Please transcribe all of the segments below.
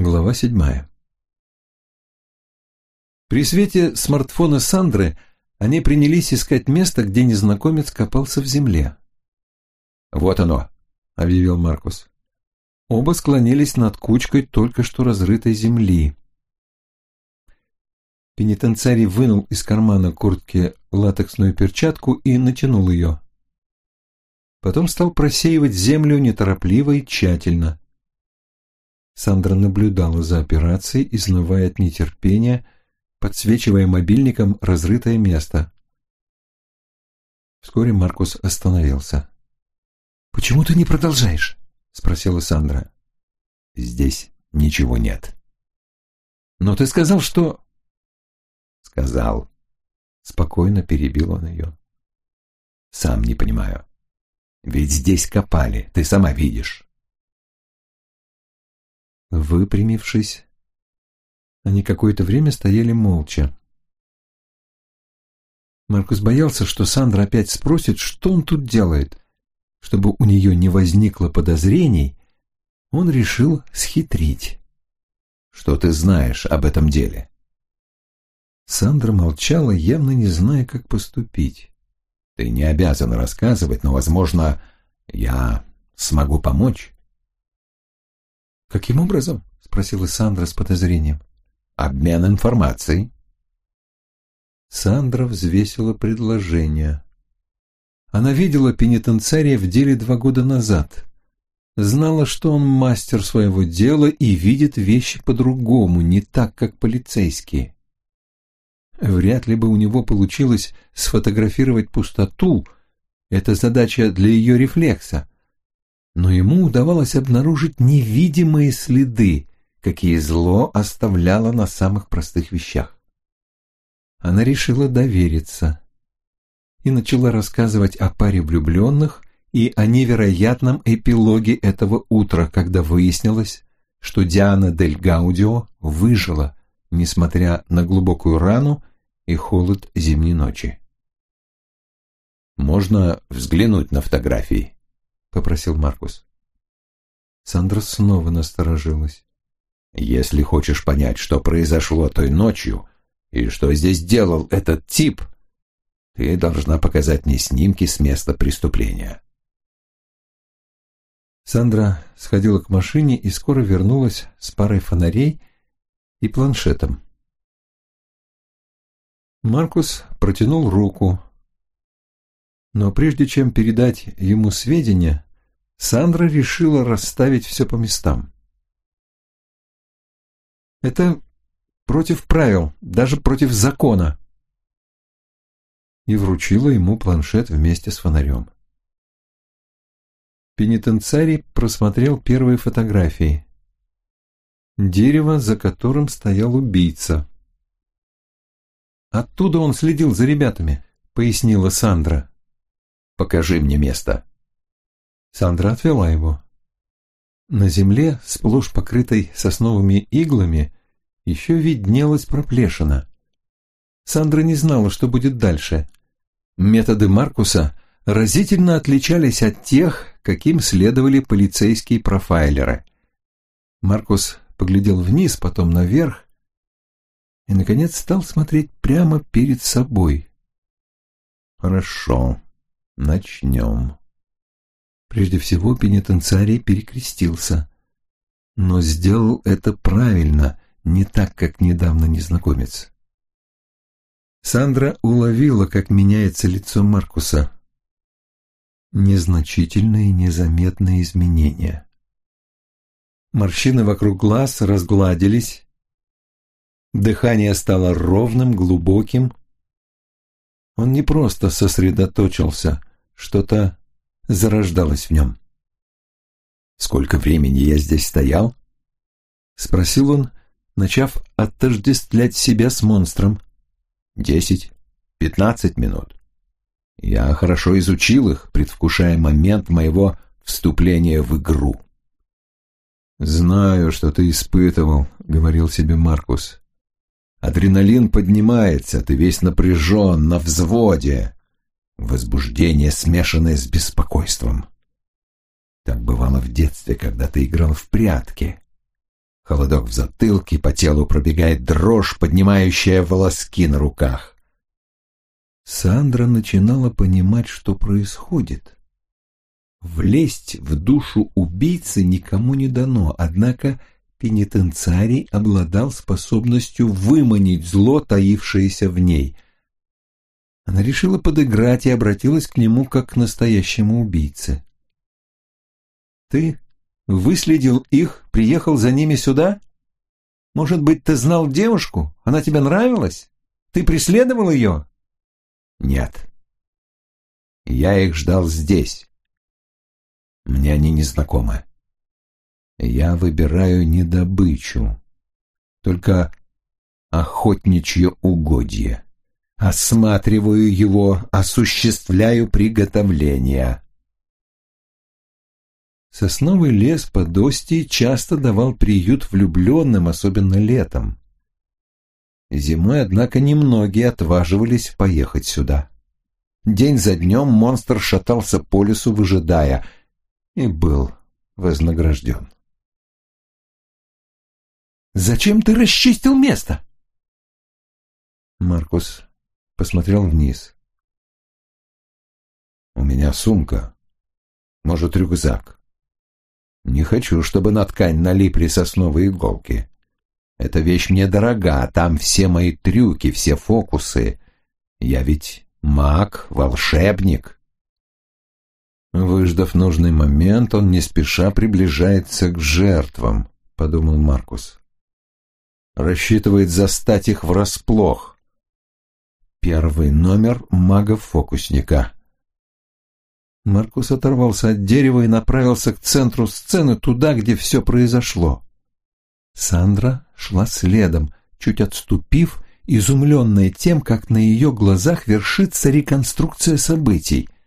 Глава седьмая При свете смартфона Сандры они принялись искать место, где незнакомец копался в земле. «Вот оно», — объявил Маркус. Оба склонились над кучкой только что разрытой земли. Пенитенциарий вынул из кармана куртки латексную перчатку и натянул ее. Потом стал просеивать землю неторопливо и тщательно. Сандра наблюдала за операцией, изнывая от нетерпения, подсвечивая мобильником разрытое место. Вскоре Маркус остановился. «Почему ты не продолжаешь?» — спросила Сандра. «Здесь ничего нет». «Но ты сказал, что...» «Сказал». Спокойно перебил он ее. «Сам не понимаю. Ведь здесь копали, ты сама видишь». Выпрямившись, они какое-то время стояли молча. Маркус боялся, что Сандра опять спросит, что он тут делает. Чтобы у нее не возникло подозрений, он решил схитрить. «Что ты знаешь об этом деле?» Сандра молчала, явно не зная, как поступить. «Ты не обязан рассказывать, но, возможно, я смогу помочь». «Каким образом?» — спросила Сандра с подозрением. «Обмен информацией». Сандра взвесила предложение. Она видела пенитенциария в деле два года назад. Знала, что он мастер своего дела и видит вещи по-другому, не так, как полицейские. Вряд ли бы у него получилось сфотографировать пустоту, это задача для ее рефлекса. Но ему удавалось обнаружить невидимые следы, какие зло оставляло на самых простых вещах. Она решила довериться и начала рассказывать о паре влюбленных и о невероятном эпилоге этого утра, когда выяснилось, что Диана Дель Гаудио выжила, несмотря на глубокую рану и холод зимней ночи. «Можно взглянуть на фотографии?» — попросил Маркус. Сандра снова насторожилась. «Если хочешь понять, что произошло той ночью и что здесь делал этот тип, ты должна показать мне снимки с места преступления. Сандра сходила к машине и скоро вернулась с парой фонарей и планшетом. Маркус протянул руку, но прежде чем передать ему сведения, Сандра решила расставить все по местам. Это против правил, даже против закона, и вручила ему планшет вместе с фонарем. Пенитенциарий просмотрел первые фотографии. Дерево, за которым стоял убийца. «Оттуда он следил за ребятами», — пояснила Сандра. «Покажи мне место». Сандра отвела его. На земле, сплошь покрытой сосновыми иглами, еще виднелась проплешина. Сандра не знала, что будет дальше. Методы Маркуса разительно отличались от тех, каким следовали полицейские профайлеры. Маркус поглядел вниз, потом наверх и, наконец, стал смотреть прямо перед собой. «Хорошо, начнем». Прежде всего пенитенциарий перекрестился, но сделал это правильно, не так, как недавно незнакомец. Сандра уловила, как меняется лицо Маркуса. Незначительные, незаметные изменения. Морщины вокруг глаз разгладились. Дыхание стало ровным, глубоким. Он не просто сосредоточился, что-то зарождалось в нем. «Сколько времени я здесь стоял?» — спросил он, начав отождествлять себя с монстром. Десять, пятнадцать минут. Я хорошо изучил их, предвкушая момент моего вступления в игру. «Знаю, что ты испытывал», — говорил себе Маркус. «Адреналин поднимается, ты весь напряжен, на взводе. Возбуждение, смешанное с беспокойством. Так бывало в детстве, когда ты играл в прятки. Холодок в затылке, по телу пробегает дрожь, поднимающая волоски на руках. Сандра начинала понимать, что происходит. Влезть в душу убийцы никому не дано, однако пенитенциарий обладал способностью выманить зло, таившееся в ней. Она решила подыграть и обратилась к нему как к настоящему убийце. «Ты выследил их, приехал за ними сюда? Может быть, ты знал девушку? Она тебе нравилась? Ты преследовал ее?» «Нет. Я их ждал здесь. Мне они не знакомы. Я выбираю не добычу, только охотничье угодье. Осматриваю его, осуществляю приготовления. Сосновый лес под Остией часто давал приют влюбленным, особенно летом. Зимой, однако, немногие отваживались поехать сюда. День за днем монстр шатался по лесу, выжидая, и был вознагражден. «Зачем ты расчистил место?» Маркус посмотрел вниз. «У меня сумка. Может, рюкзак. Не хочу, чтобы на ткань налипли сосновые иголки. Эта вещь мне дорога, там все мои трюки, все фокусы. Я ведь маг, волшебник». Выждав нужный момент, он не спеша приближается к жертвам, подумал Маркус. Рассчитывает застать их врасплох. Первый номер мага-фокусника. Маркус оторвался от дерева и направился к центру сцены, туда, где все произошло. Сандра шла следом, чуть отступив, изумленная тем, как на ее глазах вершится реконструкция событий —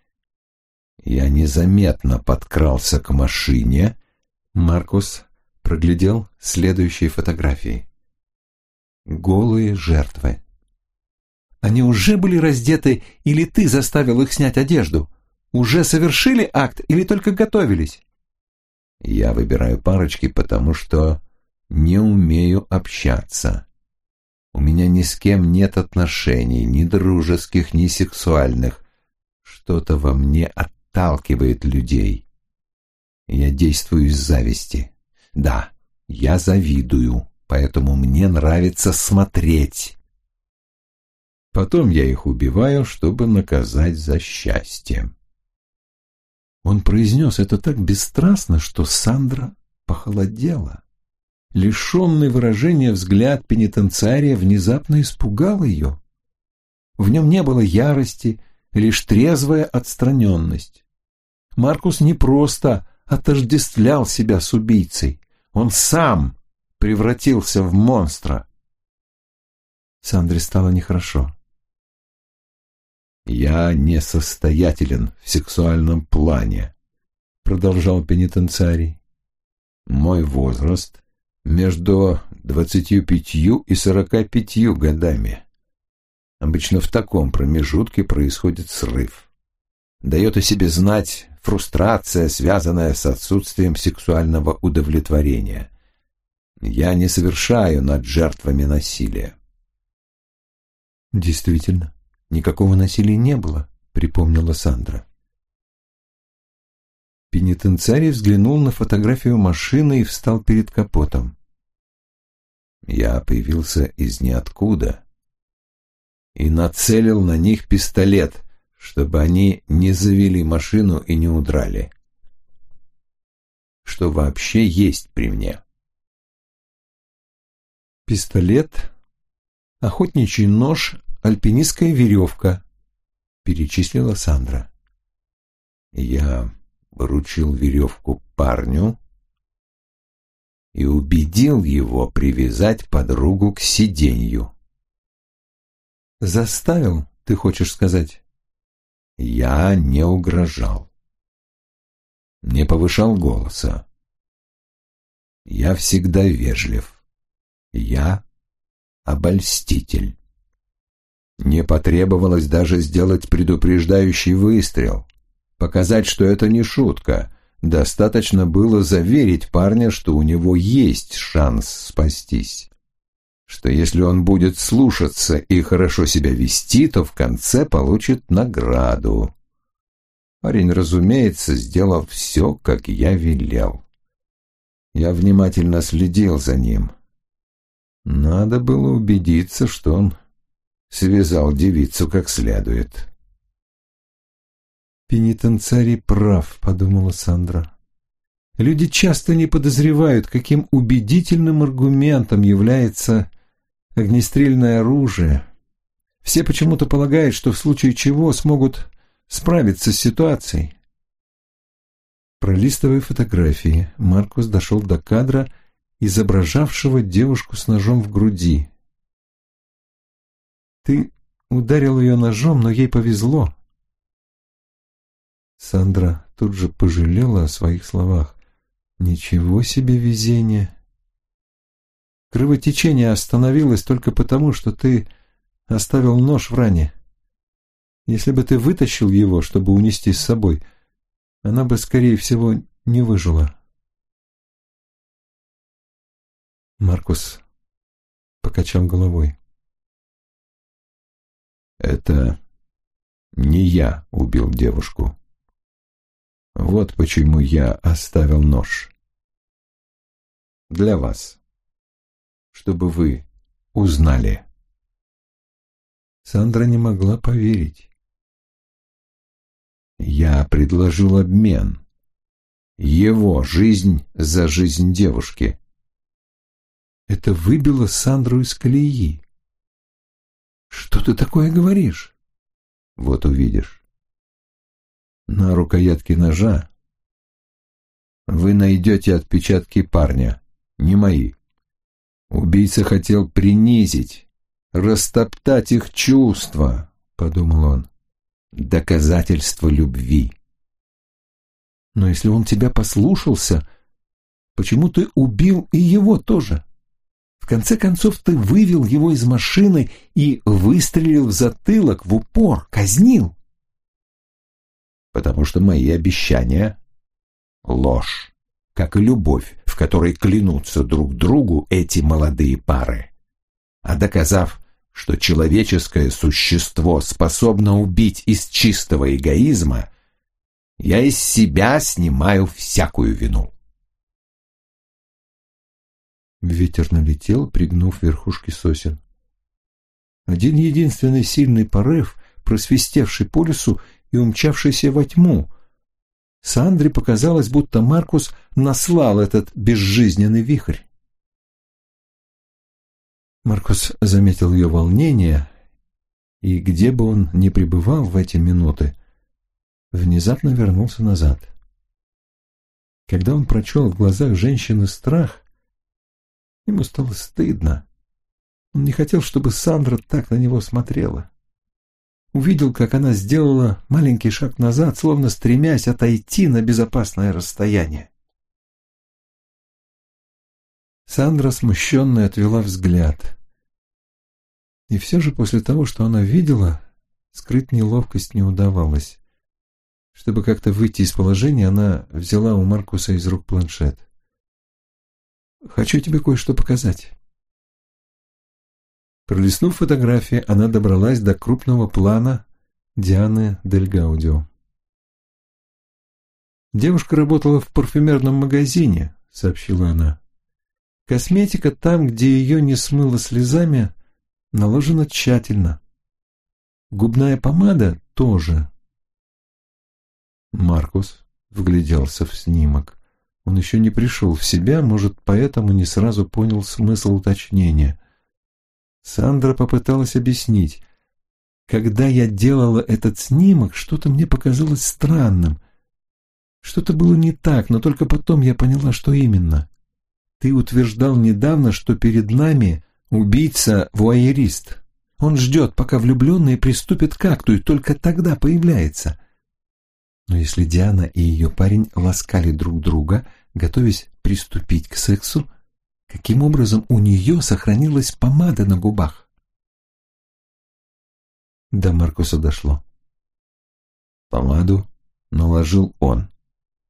я незаметно подкрался к машине. Маркус проглядел следующие фотографии. Голые жертвы. Они уже были раздеты, или ты заставил их снять одежду? Уже совершили акт или только готовились? Я выбираю парочки, потому что не умею общаться. У меня ни с кем нет отношений, ни дружеских, ни сексуальных. Что-то во мне от отталкивает людей. Я действую из зависти. Да, я завидую, поэтому мне нравится смотреть. Потом я их убиваю, чтобы наказать за счастье. Он произнес это так бесстрастно, что Сандра похолодела. Лишенный выражения взгляд пенитенциария внезапно испугал ее. В нем не было ярости, лишь трезвая отстраненность. Маркус не просто отождествлял себя с убийцей, он сам превратился в монстра. Сандре стало нехорошо. «Я несостоятелен в сексуальном плане», — продолжал пенитенциарий. «Мой возраст между двадцатью пятью и сорока пятью годами. Обычно в таком промежутке происходит срыв. Дает о себе знать фрустрация, связанная с отсутствием сексуального удовлетворения. Я не совершаю над жертвами насилия. Действительно, никакого насилия не было, припомнила Сандра. Пенитенциарий взглянул на фотографию машины и встал перед капотом. Я появился из ниоткуда и нацелил на них пистолет, чтобы они не завели машину и не удрали. Что вообще есть при мне? Пистолет, охотничий нож, альпинистская веревка, перечислила Сандра. Я вручил веревку парню и убедил его привязать подругу к сиденью. «Заставил, ты хочешь сказать?» Я не угрожал. Не повышал голоса. Я всегда вежлив. Я обольститель. Не потребовалось даже сделать предупреждающий выстрел, показать, что это не шутка, Достаточно было заверить парня, что у него есть шанс спастись. Что если он будет слушаться и хорошо себя вести, то в конце получит награду. Парень, разумеется, сделал все, как я велел. Я внимательно следил за ним. Надо было убедиться, что он связал девицу как следует. «Пенитенциарий прав», — подумала Сандра. Люди часто не подозревают, каким убедительным аргументом является огнестрельное оружие. Все почему-то полагают, что в случае чего смогут справиться с ситуацией. Пролистывая фотографии, Маркус дошел до кадра, изображавшего девушку с ножом в груди. «Ты ударил ее ножом, но ей повезло», Сандра тут же пожалела о своих словах. Ничего себе везение. Кровотечение остановилось только потому, что ты оставил нож в ране. Если бы ты вытащил его, чтобы унести с собой, она бы, скорее всего, не выжила. Маркус покачал головой. «Это не я убил девушку», вот почему я оставил нож. Для вас. Чтобы вы узнали. Сандра не могла поверить. Я предложил обмен. Его жизнь за жизнь девушки. Это выбило Сандру из колеи. Что ты такое говоришь? Вот увидишь на рукоятке ножа вы найдете отпечатки парня, не мои. Убийца хотел принизить, растоптать их чувства, подумал он. Доказательство любви. Но если он тебя послушался, почему ты убил и его тоже? В конце концов, ты вывел его из машины и выстрелил в затылок, в упор, казнил потому что мои обещания — ложь, как и любовь, в которой клянутся друг другу эти молодые пары. А доказав, что человеческое существо способно убить из чистого эгоизма, я из себя снимаю всякую вину. Ветер налетел, пригнув верхушки сосен. Один единственный сильный порыв, просвистевший по лесу, и умчавшийся во тьму. Сандре показалось, будто Маркус наслал этот безжизненный вихрь. Маркус заметил ее волнение, и где бы он ни пребывал в эти минуты, внезапно вернулся назад. Когда он прочел в глазах женщины страх, ему стало стыдно. Он не хотел, чтобы Сандра так на него смотрела увидел, как она сделала маленький шаг назад, словно стремясь отойти на безопасное расстояние. Сандра смущенно отвела взгляд. И все же после того, что она видела, скрыть неловкость не удавалось. Чтобы как-то выйти из положения, она взяла у Маркуса из рук планшет. «Хочу тебе кое-что показать». Пролистнув фотографии, она добралась до крупного плана Дианы Дель Гаудио. «Девушка работала в парфюмерном магазине», — сообщила она. «Косметика там, где ее не смыло слезами, наложена тщательно. Губная помада тоже». Маркус вгляделся в снимок. Он еще не пришел в себя, может, поэтому не сразу понял смысл уточнения. Сандра попыталась объяснить. Когда я делала этот снимок, что-то мне показалось странным. Что-то было не так, но только потом я поняла, что именно. Ты утверждал недавно, что перед нами убийца-вуайерист. Он ждет, пока влюбленные приступят к акту, и только тогда появляется. Но если Диана и ее парень ласкали друг друга, готовясь приступить к сексу, Каким образом у нее сохранилась помада на губах? До Маркуса дошло. Помаду наложил он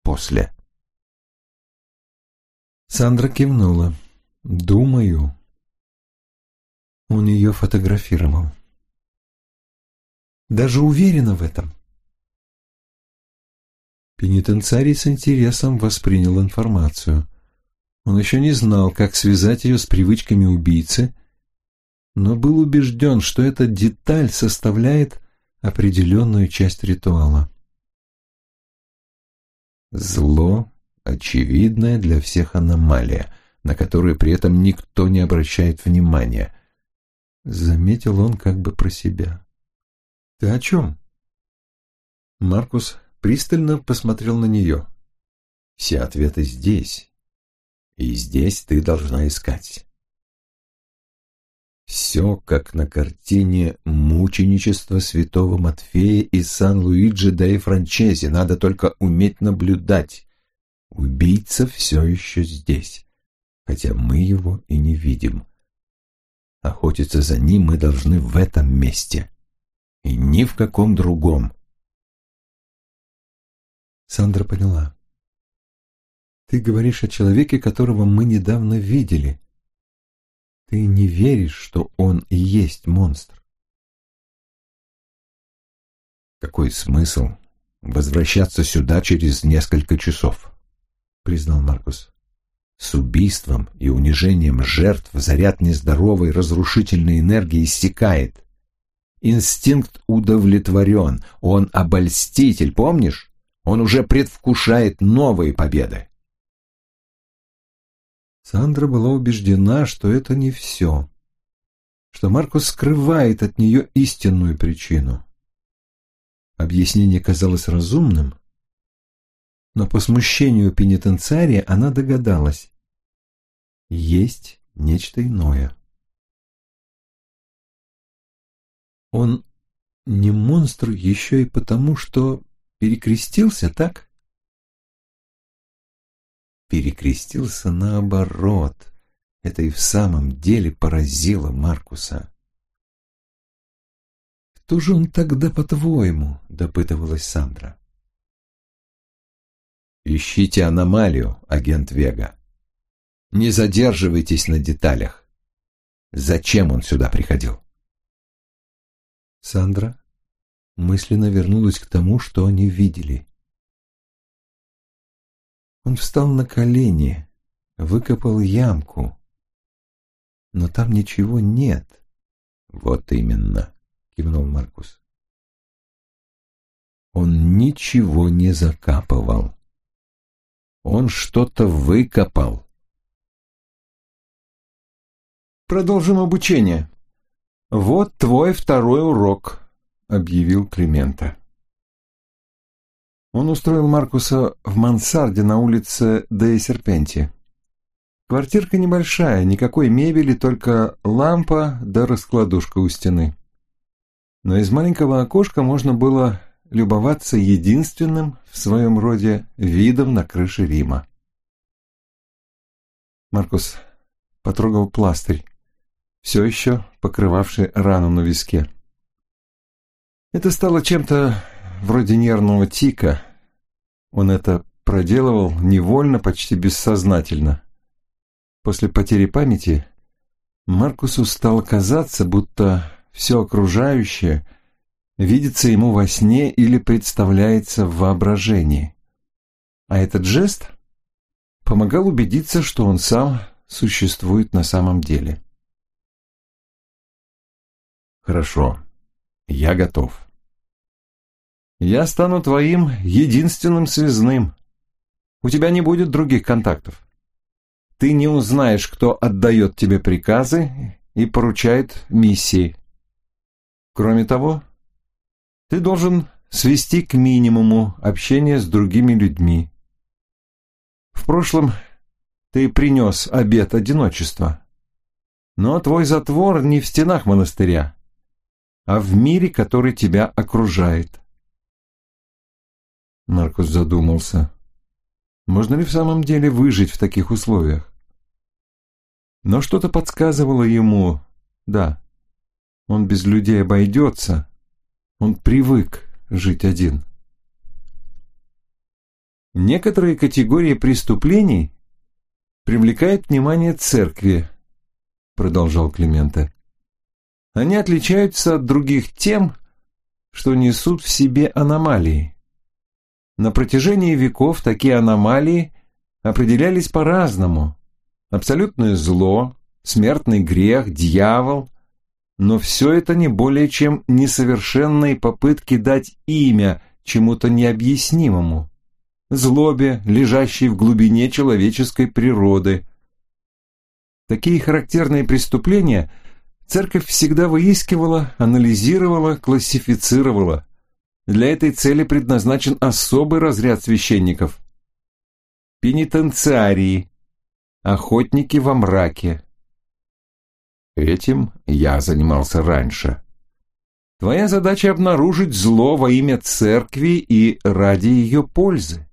после. Сандра кивнула. «Думаю». Он ее фотографировал. Даже уверена в этом. Пенитенциарий с интересом воспринял информацию. Он еще не знал, как связать ее с привычками убийцы, но был убежден, что эта деталь составляет определенную часть ритуала. Зло — очевидная для всех аномалия, на которую при этом никто не обращает внимания. Заметил он как бы про себя. «Ты о чем?» Маркус пристально посмотрел на нее. «Все ответы здесь, и здесь ты должна искать». Все, как на картине «Мученичество святого Матфея из Сан-Луиджи да и Франчези». Надо только уметь наблюдать. Убийца все еще здесь, хотя мы его и не видим. Охотиться за ним мы должны в этом месте и ни в каком другом. Сандра поняла. Ты говоришь о человеке, которого мы недавно видели. Ты не веришь, что он и есть монстр. Какой смысл возвращаться сюда через несколько часов? Признал Маркус. С убийством и унижением жертв заряд нездоровой разрушительной энергии иссякает. Инстинкт удовлетворен, он обольститель, помнишь? Он уже предвкушает новые победы. Сандра была убеждена, что это не все, что Маркус скрывает от нее истинную причину. Объяснение казалось разумным, но по смущению пенитенциария она догадалась. Есть нечто иное. Он не монстр еще и потому, что перекрестился, так? Перекрестился наоборот. Это и в самом деле поразило Маркуса. «Кто же он тогда, по-твоему?» — допытывалась Сандра. «Ищите аномалию, агент Вега. Не задерживайтесь на деталях. Зачем он сюда приходил?» Сандра мысленно вернулась к тому, что они видели. Он встал на колени, выкопал ямку, но там ничего нет. Вот именно, кивнул Маркус. Он ничего не закапывал. Он что-то выкопал. Продолжим обучение, «Вот твой второй урок», — объявил Климента. Он устроил Маркуса в мансарде на улице Де Серпенти. Квартирка небольшая, никакой мебели, только лампа да раскладушка у стены. Но из маленького окошка можно было любоваться единственным в своем роде видом на крыше Рима. Маркус потрогал пластырь все еще покрывавший рану на виске. Это стало чем-то вроде нервного тика. Он это проделывал невольно, почти бессознательно. После потери памяти Маркусу стало казаться, будто все окружающее видится ему во сне или представляется в воображении. А этот жест помогал убедиться, что он сам существует на самом деле. Хорошо, я готов. Я стану твоим единственным связным. У тебя не будет других контактов. Ты не узнаешь, кто отдает тебе приказы и поручает миссии. Кроме того, ты должен свести к минимуму общение с другими людьми. В прошлом ты принес обет одиночества, но твой затвор не в стенах монастыря, а в мире, который тебя окружает. Маркус задумался. Можно ли в самом деле выжить в таких условиях? Но что-то подсказывало ему, да, он без людей обойдется, он привык жить один. Некоторые категории преступлений привлекает внимание церкви, продолжал Климента. Они отличаются от других тем, что несут в себе аномалии. На протяжении веков такие аномалии определялись по-разному. Абсолютное зло, смертный грех, дьявол. Но все это не более чем несовершенные попытки дать имя чему-то необъяснимому. Злобе, лежащей в глубине человеческой природы. Такие характерные преступления церковь всегда выискивала, анализировала, классифицировала. Для этой цели предназначен особый разряд священников. Пенитенциарии, охотники во мраке. Этим я занимался раньше. Твоя задача обнаружить зло во имя церкви и ради ее пользы.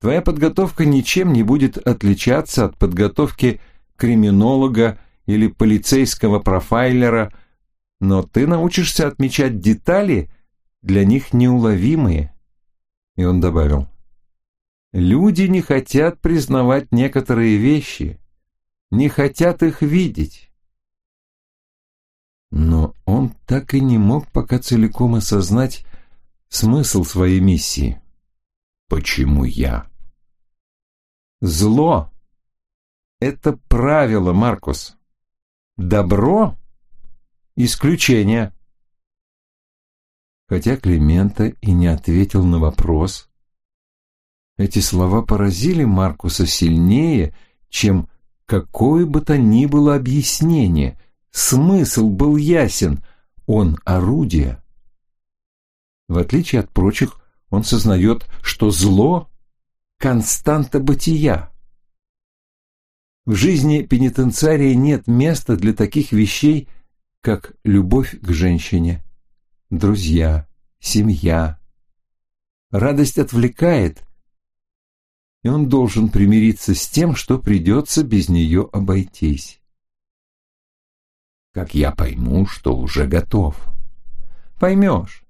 Твоя подготовка ничем не будет отличаться от подготовки криминолога или полицейского профайлера, но ты научишься отмечать детали, для них неуловимые. И он добавил, люди не хотят признавать некоторые вещи, не хотят их видеть. Но он так и не мог пока целиком осознать смысл своей миссии. Почему я? Зло — это правило, Маркус. Добро — исключение. Хотя Климента и не ответил на вопрос, эти слова поразили Маркуса сильнее, чем какое бы то ни было объяснение. Смысл был ясен, он орудие. В отличие от прочих, он сознает, что зло – константа бытия. В жизни пенитенциария нет места для таких вещей, как любовь к женщине, друзья, семья. Радость отвлекает, и он должен примириться с тем, что придется без нее обойтись. Как я пойму, что уже готов? Поймешь.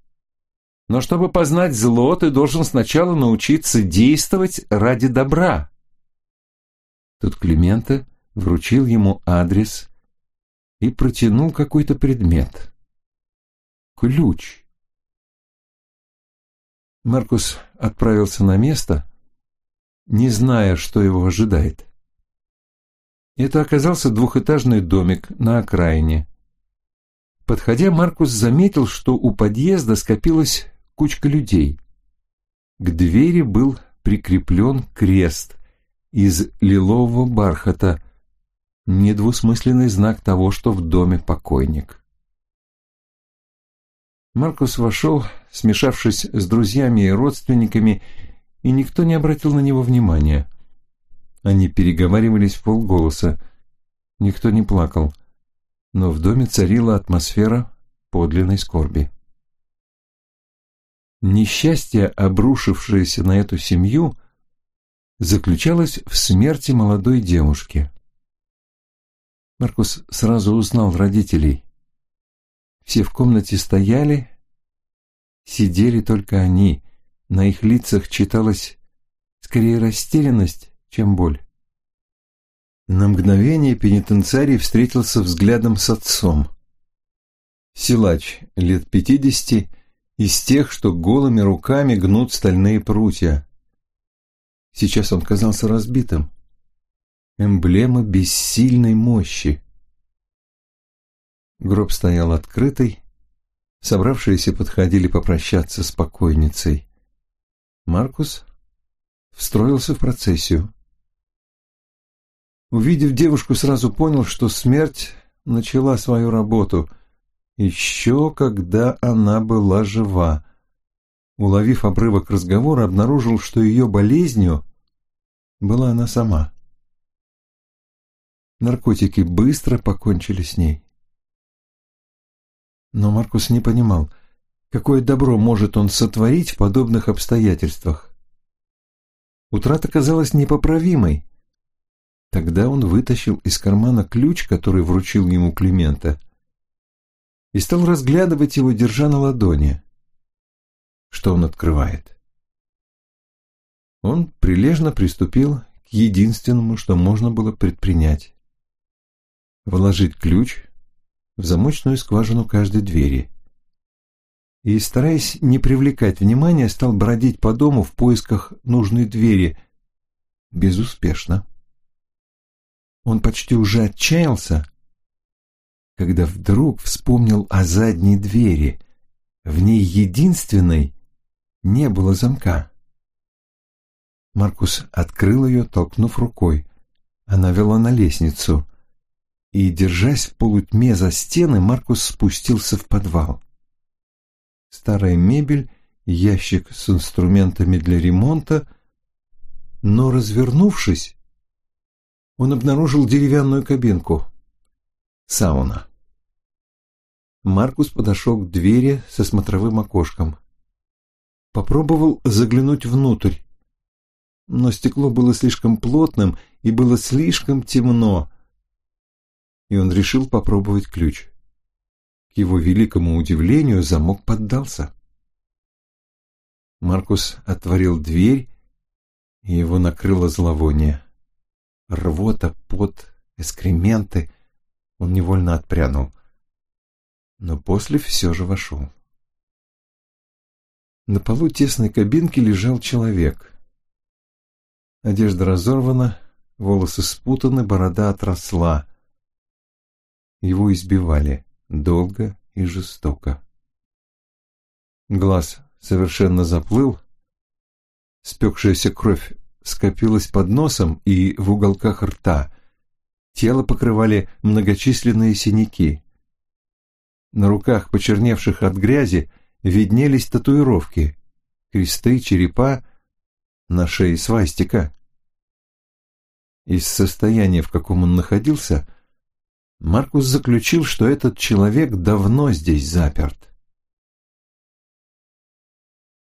Но чтобы познать зло, ты должен сначала научиться действовать ради добра. Тут Климента вручил ему адрес и протянул какой-то предмет. Ключ. Маркус отправился на место, не зная, что его ожидает. Это оказался двухэтажный домик на окраине. Подходя, Маркус заметил, что у подъезда скопилась кучка людей. К двери был прикреплен крест из лилового бархата, недвусмысленный знак того, что в доме покойник. Маркус вошел, смешавшись с друзьями и родственниками, и никто не обратил на него внимания. Они переговаривались в полголоса. Никто не плакал, но в доме царила атмосфера подлинной скорби. Несчастье, обрушившееся на эту семью, заключалось в смерти молодой девушки. Маркус сразу узнал родителей. Все в комнате стояли, сидели только они. На их лицах читалась скорее растерянность, чем боль. На мгновение пенитенциарий встретился взглядом с отцом. Силач, лет пятидесяти, из тех, что голыми руками гнут стальные прутья. Сейчас он казался разбитым. Эмблема бессильной мощи. Гроб стоял открытый, собравшиеся подходили попрощаться с покойницей. Маркус встроился в процессию. Увидев девушку, сразу понял, что смерть начала свою работу — еще когда она была жива. Уловив обрывок разговора, обнаружил, что ее болезнью была она сама. Наркотики быстро покончили с ней. Но Маркус не понимал, какое добро может он сотворить в подобных обстоятельствах. Утрата казалась непоправимой. Тогда он вытащил из кармана ключ, который вручил ему Климента, и стал разглядывать его, держа на ладони. Что он открывает? Он прилежно приступил к единственному, что можно было предпринять. Вложить ключ в замочную скважину каждой двери. И, стараясь не привлекать внимания, стал бродить по дому в поисках нужной двери. Безуспешно. Он почти уже отчаялся, когда вдруг вспомнил о задней двери. В ней единственной не было замка. Маркус открыл ее, толкнув рукой. Она вела на лестницу. И, держась в полутьме за стены, Маркус спустился в подвал. Старая мебель, ящик с инструментами для ремонта, но, развернувшись, он обнаружил деревянную кабинку. Сауна. Маркус подошел к двери со смотровым окошком. Попробовал заглянуть внутрь но стекло было слишком плотным и было слишком темно, и он решил попробовать ключ. К его великому удивлению замок поддался. Маркус отворил дверь, и его накрыло зловоние. Рвота, пот, эскременты. Он невольно отпрянул. Но после все же вошел. На полу тесной кабинки лежал человек. Одежда разорвана, волосы спутаны, борода отросла. Его избивали долго и жестоко. Глаз совершенно заплыл, спекшаяся кровь скопилась под носом и в уголках рта. Тело покрывали многочисленные синяки. На руках, почерневших от грязи, виднелись татуировки, кресты, черепа, на шее свастика. Из состояния, в каком он находился, Маркус заключил, что этот человек давно здесь заперт.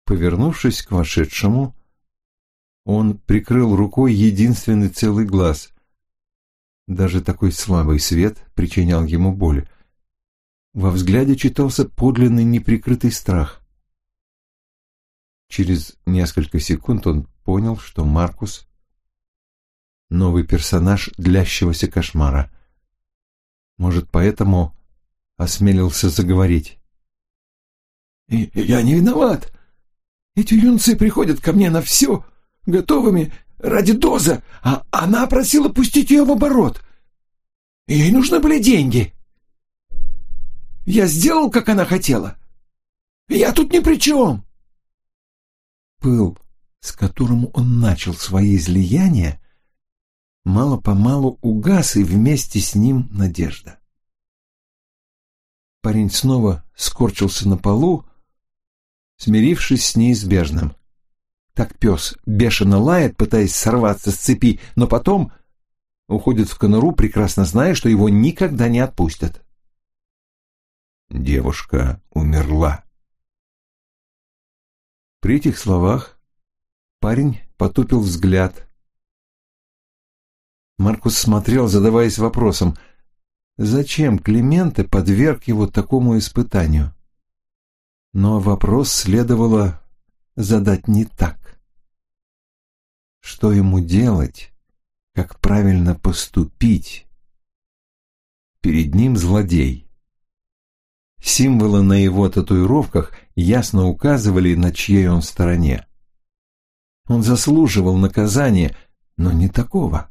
Повернувшись к вошедшему, он прикрыл рукой единственный целый глаз. Даже такой слабый свет причинял ему боль. Во взгляде читался подлинный неприкрытый страх. Через несколько секунд он понял, что Маркус — новый персонаж длящегося кошмара. Может, поэтому осмелился заговорить. «Я не виноват. Эти юнцы приходят ко мне на все, готовыми ради дозы, а она просила пустить ее в оборот. Ей нужны были деньги. Я сделал, как она хотела. Я тут ни при чем». Пыл с которым он начал свои излияния, мало-помалу угас, и вместе с ним надежда. Парень снова скорчился на полу, смирившись с неизбежным. Так пес бешено лает, пытаясь сорваться с цепи, но потом уходит в конуру, прекрасно зная, что его никогда не отпустят. Девушка умерла. При этих словах Парень потупил взгляд. Маркус смотрел, задаваясь вопросом, зачем Клименте подверг его такому испытанию? Но вопрос следовало задать не так. Что ему делать? Как правильно поступить? Перед ним злодей. Символы на его татуировках ясно указывали, на чьей он стороне. Он заслуживал наказания, но не такого.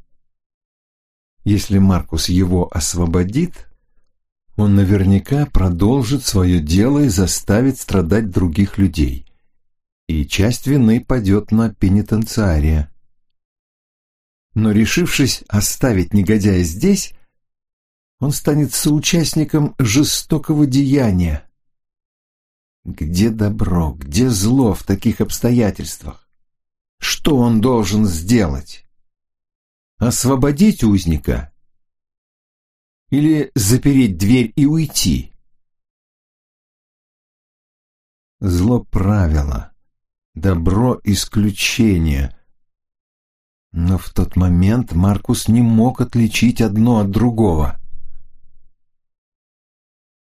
Если Маркус его освободит, он наверняка продолжит свое дело и заставит страдать других людей. И часть вины падет на пенитенциария. Но решившись оставить негодяя здесь, он станет соучастником жестокого деяния. Где добро, где зло в таких обстоятельствах? Что он должен сделать? Освободить узника? Или запереть дверь и уйти? Зло правило, добро исключение. Но в тот момент Маркус не мог отличить одно от другого.